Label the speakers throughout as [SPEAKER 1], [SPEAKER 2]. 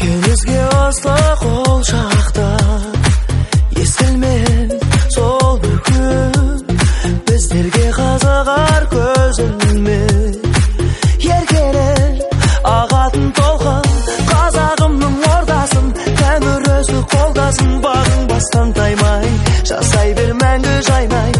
[SPEAKER 1] екеумізге асла қол шақты естілмен сол бір күн біздерге қазағар көзіңмен еркелеп ағатын толқын қазағымның ордасын тәңір өзі қолдасын бағың бастан таймай жасай бер мәңгі жайнай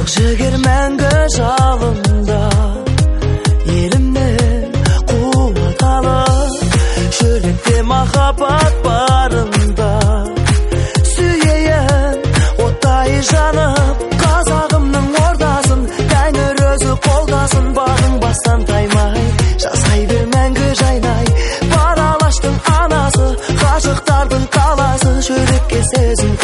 [SPEAKER 1] жоқ жігер мәңгі жалында елімнен қуаталы жүректе махаббат барында сүйейін оттай жанып қазағымның ордасын тәңір өзі қолдасын бағың бастан таймай жасай бер мәңгі жайнай бар алаштың анасы ғашықтардың қаласы жүрекке сезім